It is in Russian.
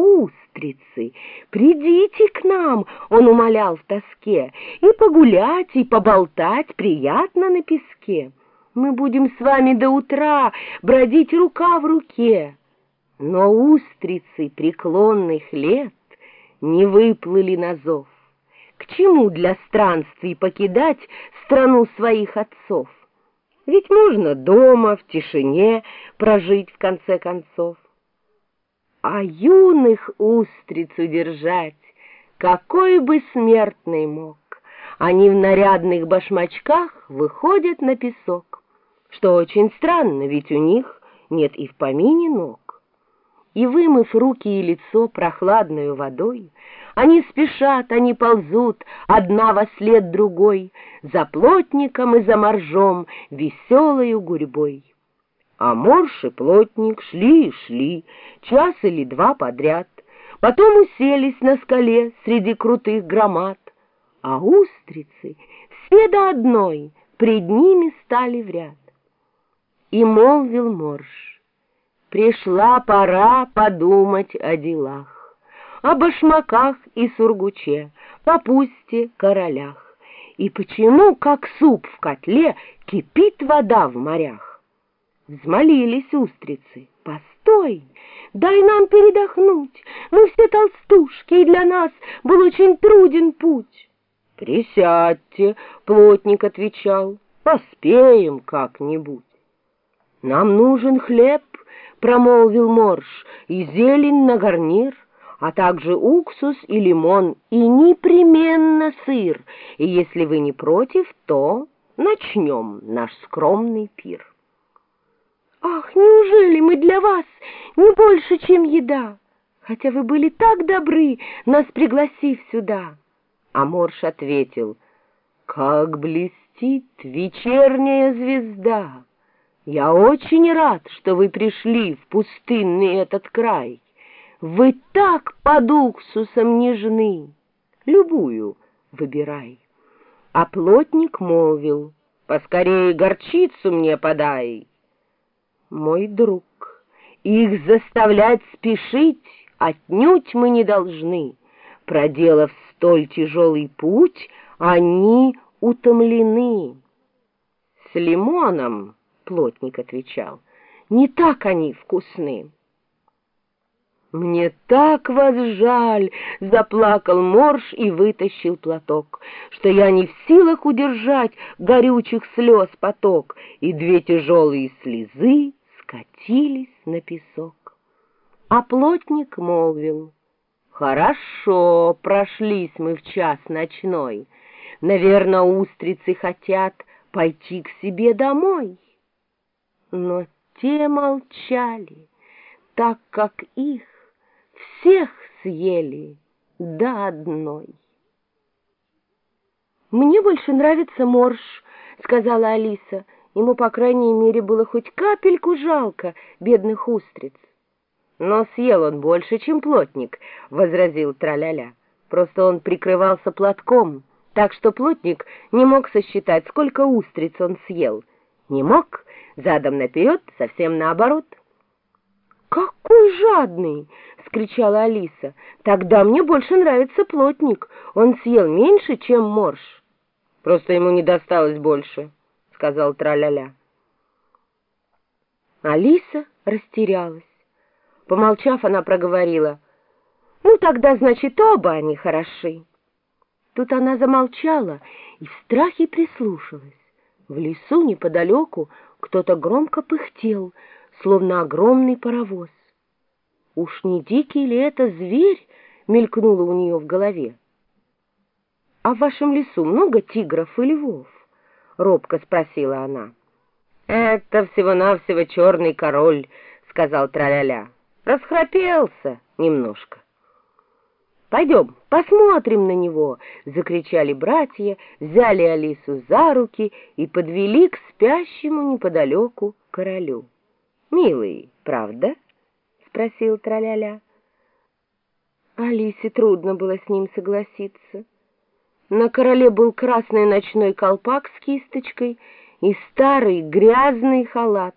устрицы, придите к нам, он умолял в тоске, и погулять, и поболтать приятно на песке. Мы будем с вами до утра бродить рука в руке. Но устрицы преклонных лет не выплыли на зов. К чему для странствий покидать страну своих отцов? Ведь можно дома, в тишине прожить в конце концов. А юных устриц удержать какой бы смертный мог. Они в нарядных башмачках выходят на песок, что очень странно, ведь у них нет и в помине ног. И, вымыв руки и лицо прохладной водой, они спешат, они ползут, одна во след другой, за плотником и за моржом, веселою гурьбой. А морж и плотник шли и шли, час или два подряд, потом уселись на скале среди крутых громад, а устрицы все до одной пред ними стали в ряд. И молвил морж, пришла пора подумать о делах, о башмаках и сургуче, капусте, королях, и почему, как суп в котле, кипит вода в морях. Взмолились устрицы. «Постой! Дай нам передохнуть! Мы все толстушки, и для нас был очень труден путь!» «Присядьте!» — плотник отвечал. «Поспеем как-нибудь!» «Нам нужен хлеб!» — промолвил морж, «и зелень на гарнир!» а также уксус и лимон, и непременно сыр, и если вы не против, то начнем наш скромный пир. Ах, неужели мы для вас не больше, чем еда? Хотя вы были так добры, нас пригласив сюда. А Морш ответил, как блестит вечерняя звезда. Я очень рад, что вы пришли в пустынный этот край. Вы так под уксусом нежны. Любую выбирай. А плотник молвил, поскорее горчицу мне подай мой друг, их заставлять спешить отнюдь мы не должны. Проделав столь тяжелый путь, они утомлены. С лимоном, плотник отвечал, не так они вкусны. «Мне так вас жаль!» — заплакал Морж и вытащил платок, «что я не в силах удержать горючих слез поток, и две тяжелые слезы скатились на песок. А плотник молвил, «Хорошо, прошлись мы в час ночной. Наверное, устрицы хотят пойти к себе домой». Но те молчали, так как их всех съели до одной. «Мне больше нравится морж», — сказала Алиса, — Ему, по крайней мере, было хоть капельку жалко бедных устриц. «Но съел он больше, чем плотник», — возразил Траляля. «Просто он прикрывался платком, так что плотник не мог сосчитать, сколько устриц он съел. Не мог, задом наперед, совсем наоборот». «Какой жадный!» — скричала Алиса. «Тогда мне больше нравится плотник. Он съел меньше, чем морж. Просто ему не досталось больше» сказал Траляля. Алиса растерялась. Помолчав, она проговорила, «Ну, тогда, значит, оба они хороши». Тут она замолчала и в страхе прислушалась. В лесу неподалеку кто-то громко пыхтел, словно огромный паровоз. Уж не дикий ли это зверь, мелькнуло у нее в голове. А в вашем лесу много тигров и львов? Робко спросила она. «Это всего-навсего черный король», — сказал Траляля. «Расхрапелся немножко». «Пойдем, посмотрим на него!» — закричали братья, взяли Алису за руки и подвели к спящему неподалеку королю. «Милый, правда?» — спросил Траляля. Алисе трудно было с ним согласиться. На короле был красный ночной колпак с кисточкой и старый грязный халат.